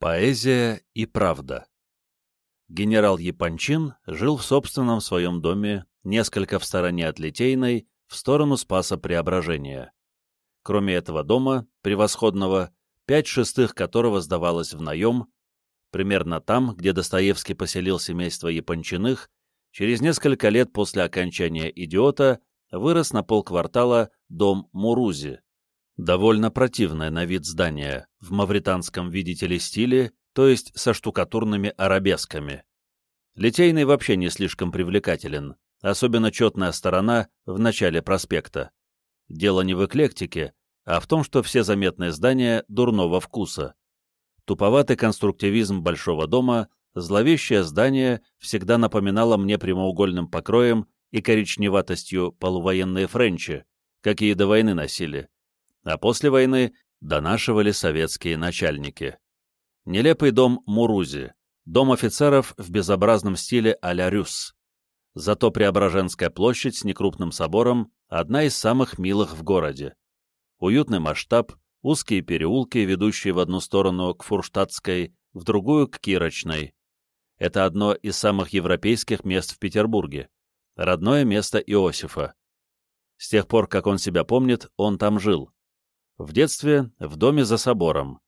Поэзия и правда Генерал Япончин жил в собственном своем доме, несколько в стороне от Литейной, в сторону Спаса Преображения. Кроме этого дома, превосходного, пять шестых которого сдавалось в наем, примерно там, где Достоевский поселил семейство Япончиных, через несколько лет после окончания «Идиота» вырос на полквартала дом Мурузи, Довольно противное на вид здание, в мавританском, видите ли, стиле, то есть со штукатурными арабесками. Литейный вообще не слишком привлекателен, особенно четная сторона в начале проспекта. Дело не в эклектике, а в том, что все заметные здания дурного вкуса. Туповатый конструктивизм большого дома, зловещее здание всегда напоминало мне прямоугольным покроем и коричневатостью полувоенные френчи, какие до войны носили а после войны донашивали советские начальники. Нелепый дом Мурузи, дом офицеров в безобразном стиле а-ля Рюс. Зато Преображенская площадь с некрупным собором – одна из самых милых в городе. Уютный масштаб, узкие переулки, ведущие в одну сторону к Фурштадтской, в другую к Кирочной. Это одно из самых европейских мест в Петербурге. Родное место Иосифа. С тех пор, как он себя помнит, он там жил. В детстве в доме за собором.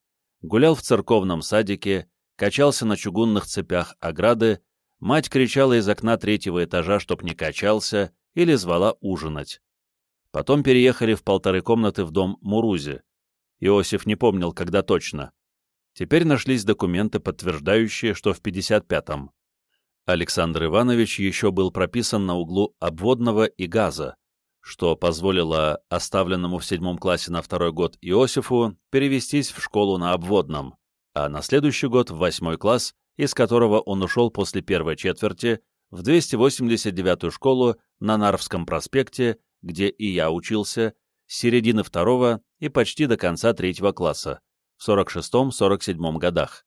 Гулял в церковном садике, качался на чугунных цепях ограды, мать кричала из окна третьего этажа, чтоб не качался, или звала ужинать. Потом переехали в полторы комнаты в дом Мурузи. Иосиф не помнил, когда точно. Теперь нашлись документы, подтверждающие, что в 55-м. Александр Иванович еще был прописан на углу обводного и газа, что позволило оставленному в седьмом классе на второй год Иосифу перевестись в школу на обводном, а на следующий год в восьмой класс, из которого он ушел после первой четверти, в 289-ю школу на Нарвском проспекте, где и я учился, с середины второго и почти до конца третьего класса, в 46-47 годах.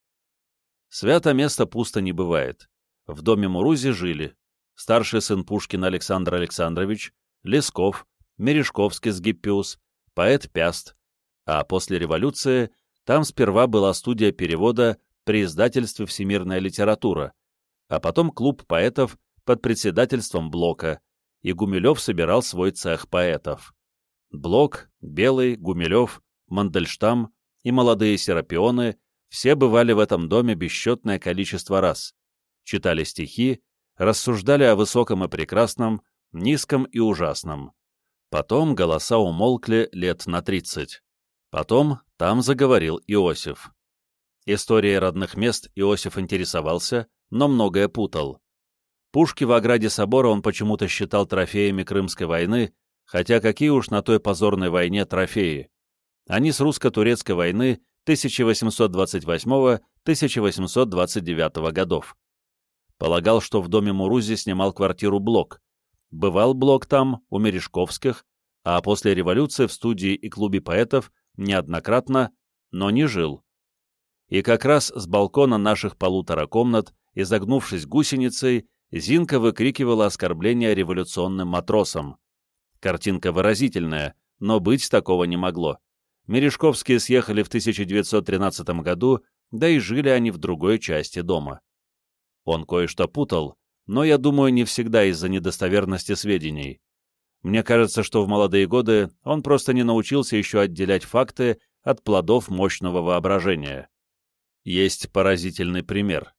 Свято место пусто не бывает. В доме Мурузи жили старший сын Пушкина Александр Александрович, Лесков, Мережковский с Гиппиус, поэт Пяст, а после революции там сперва была студия перевода при издательстве «Всемирная литература», а потом клуб поэтов под председательством Блока, и Гумилев собирал свой цех поэтов. Блок, Белый, Гумилев, Мандельштам и молодые серапионы все бывали в этом доме бесчетное количество раз, читали стихи, рассуждали о высоком и прекрасном, низком и ужасном. Потом голоса умолкли лет на тридцать. Потом там заговорил Иосиф. Историей родных мест Иосиф интересовался, но многое путал. Пушки в ограде собора он почему-то считал трофеями Крымской войны, хотя какие уж на той позорной войне трофеи. Они с русско-турецкой войны 1828-1829 годов. Полагал, что в доме Мурузи снимал квартиру Блок, Бывал блок там, у Мережковских, а после революции в студии и клубе поэтов неоднократно, но не жил. И как раз с балкона наших полутора комнат, изогнувшись гусеницей, Зинка выкрикивала оскорбления революционным матросам. Картинка выразительная, но быть такого не могло. Мережковские съехали в 1913 году, да и жили они в другой части дома. Он кое-что путал, но, я думаю, не всегда из-за недостоверности сведений. Мне кажется, что в молодые годы он просто не научился еще отделять факты от плодов мощного воображения. Есть поразительный пример.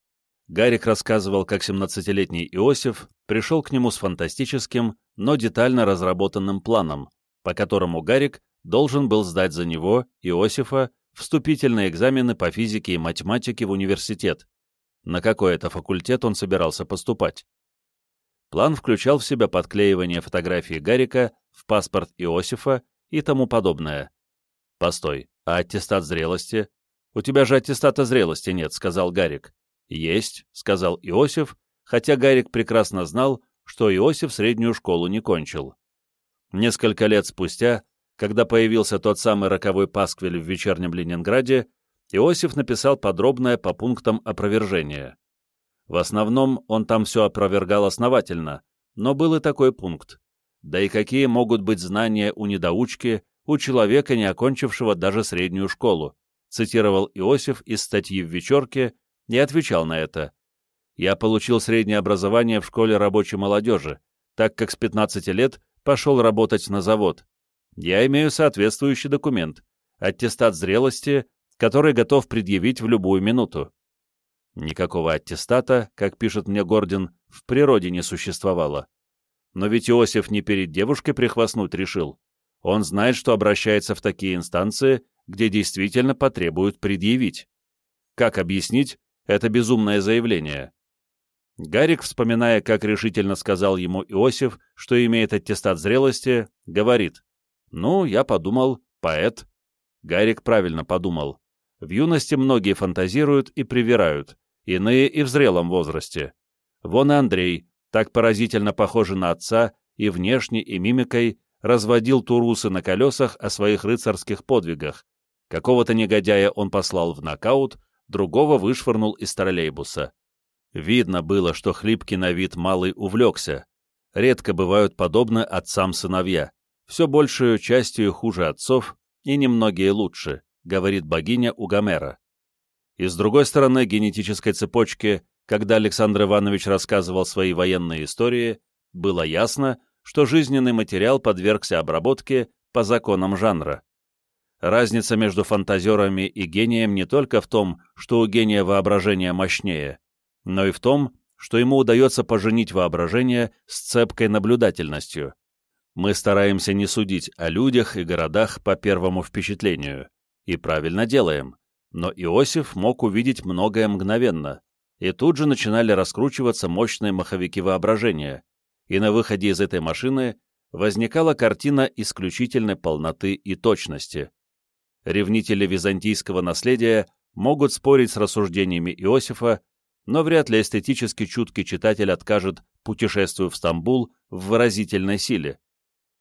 Гарик рассказывал, как 17-летний Иосиф пришел к нему с фантастическим, но детально разработанным планом, по которому Гарик должен был сдать за него, Иосифа, вступительные экзамены по физике и математике в университет, на какой это факультет он собирался поступать. План включал в себя подклеивание фотографии Гарика в паспорт Иосифа и тому подобное. «Постой, а аттестат зрелости?» «У тебя же аттестата зрелости нет», — сказал Гарик. «Есть», — сказал Иосиф, хотя Гарик прекрасно знал, что Иосиф среднюю школу не кончил. Несколько лет спустя, когда появился тот самый роковой пасквиль в вечернем Ленинграде, Иосиф написал подробное по пунктам опровержения. В основном он там все опровергал основательно, но был и такой пункт. Да и какие могут быть знания у недоучки, у человека, не окончившего даже среднюю школу? цитировал Иосиф из статьи в «Вечерке» и отвечал на это. «Я получил среднее образование в школе рабочей молодежи, так как с 15 лет пошел работать на завод. Я имею соответствующий документ, аттестат зрелости, который готов предъявить в любую минуту. Никакого аттестата, как пишет мне Гордин, в природе не существовало. Но ведь Иосиф не перед девушкой прихвастнуть решил. Он знает, что обращается в такие инстанции, где действительно потребуют предъявить. Как объяснить это безумное заявление? Гарик, вспоминая, как решительно сказал ему Иосиф, что имеет аттестат зрелости, говорит, «Ну, я подумал, поэт». Гарик правильно подумал. В юности многие фантазируют и привирают, иные и в зрелом возрасте. Вон и Андрей, так поразительно похожий на отца, и внешне, и мимикой, разводил турусы на колесах о своих рыцарских подвигах. Какого-то негодяя он послал в нокаут, другого вышвырнул из троллейбуса. Видно было, что хлипкий на вид малый увлекся. Редко бывают подобны отцам сыновья. Все большую частью хуже отцов, и немногие лучше, говорит богиня у Гомера. И с другой стороны генетической цепочки, когда Александр Иванович рассказывал свои военные истории, было ясно, что жизненный материал подвергся обработке по законам жанра. Разница между фантазерами и гением не только в том, что у гения воображение мощнее, но и в том, что ему удается поженить воображение с цепкой наблюдательностью. Мы стараемся не судить о людях и городах по первому впечатлению, и правильно делаем. Но Иосиф мог увидеть многое мгновенно, и тут же начинали раскручиваться мощные маховики воображения, и на выходе из этой машины возникала картина исключительной полноты и точности. Ревнители византийского наследия могут спорить с рассуждениями Иосифа, но вряд ли эстетически чуткий читатель откажет путешествию в Стамбул в выразительной силе,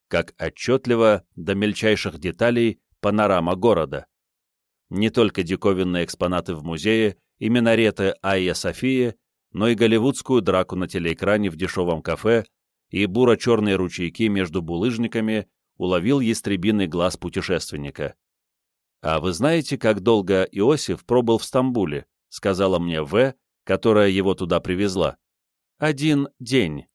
как отчетливо до мельчайших деталей панорама города не только диковинные экспонаты в музее и минареты Айя Софии, но и голливудскую драку на телеэкране в дешевом кафе и буро-черные ручейки между булыжниками уловил ястребиный глаз путешественника. «А вы знаете, как долго Иосиф пробыл в Стамбуле?» — сказала мне В., которая его туда привезла. «Один день»,